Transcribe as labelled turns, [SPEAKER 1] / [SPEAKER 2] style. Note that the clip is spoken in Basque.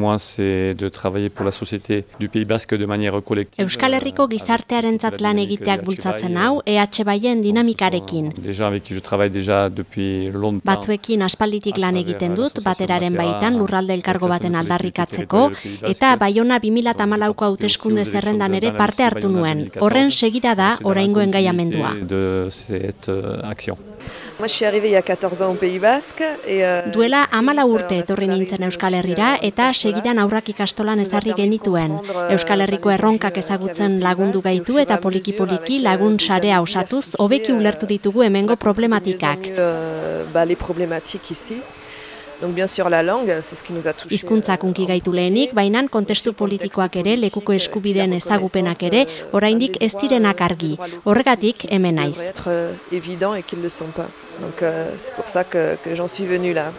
[SPEAKER 1] Moi, c'est de travailler pour la société du Pays Basque de manière collective.
[SPEAKER 2] Euskal Herriko gizartearentzat lan egiteak bultzatzen hau, EH Baien dinamikarekin.
[SPEAKER 1] Déjà avec qui je travaille déjà depuis longtemps.
[SPEAKER 2] Batzuekin aspalditik lan egiten dut, bateraren baitan lurralde elkargo baten aldarrikatzeko, eta Baiona 2008ko hauteskunde zerrendan ere parte hartu nuen. Horren segida da oraingoen gaiamendua.
[SPEAKER 1] De cette euh, action.
[SPEAKER 3] Moi, je suis arrivée il y a 14 ans au Pays Basque. Et, euh,
[SPEAKER 2] Duela amala urte etorri nintzen Euskal Herrira eta segidan aurrak ikastolan ezarri genituen. Euskal Herriko erronkak ezagutzen lagundu gaitu eta poliki-poliki lagun sarea osatuz hobeki ulertu ditugu hemengo problematikak.
[SPEAKER 3] Euh, bah, les problématiques ici. Donc bien sûr la langue, c'est ce qui nous a touché.
[SPEAKER 2] Hizkuntzak unki gaitu lehenik, baina kontestu politikoak ere, lekuko eskubideen ezagupenak ere, oraindik ez direnak argi. Horregatik hemen naiz.
[SPEAKER 3] être euh, évident et qu'ils ne le sont pas. Donc euh, c'est pour ça que, que j'en suis venue là.